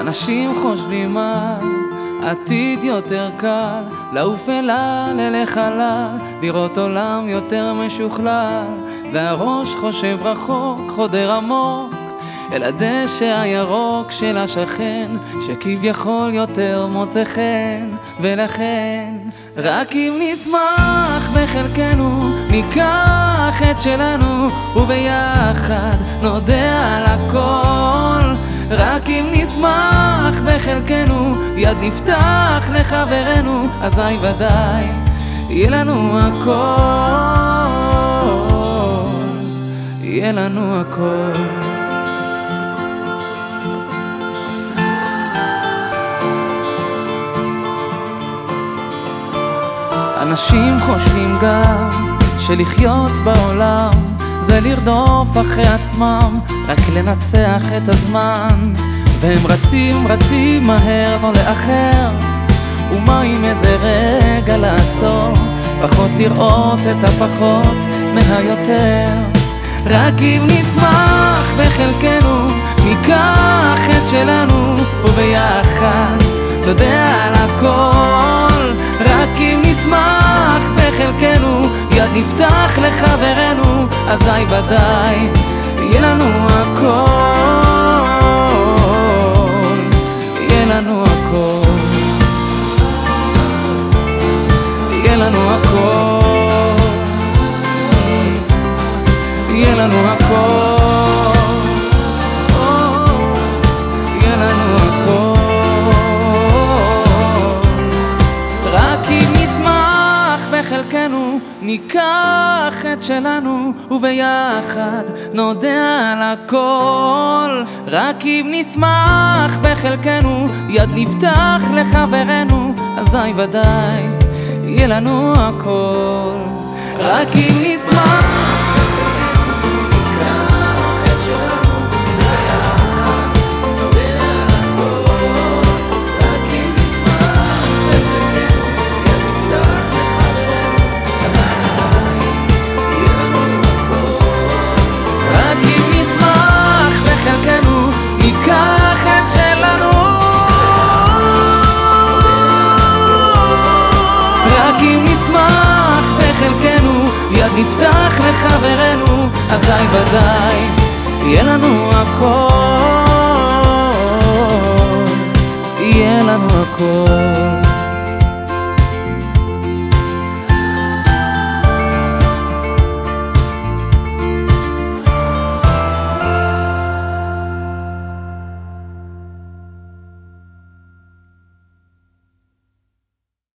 אנשים חושבים על עתיד יותר קל, לעוף אל על אל החלל, לראות עולם יותר משוכלל, והראש חושב רחוק, חודר עמוק, אל הדשא הירוק של השכן, שכביכול יותר מוצא חן, ולכן. רק אם נשמח בחלקנו, ניקח את שלנו, וביחד נודה נשמח בחלקנו, יד נפתח לחברנו, אזי ודאי יהיה לנו הכל, יהיה לנו הכל. אנשים חושבים גם שלחיות בעולם זה לרדוף אחרי עצמם, רק לנצח את הזמן. והם רצים, רצים מהר, לא לאחר. ומה עם איזה רגע לעצור, פחות לראות את הפחות מהיותר. רק אם נשמח בחלקנו, ניקח את שלנו, וביחד נודה על הכל. רק אם נשמח בחלקנו, יד נפתח לחברנו, אזי ודאי יהיה לנו הכל, ניקח את שלנו, וביחד נודה על הכל. רק אם נשמח בחלקנו, יד נפתח לחברנו, אזי ודאי יהיה לנו הכל. רק אם נשמח נפתח לחברנו, אזי ודאי יהיה לנו הכל, יהיה לנו הכל.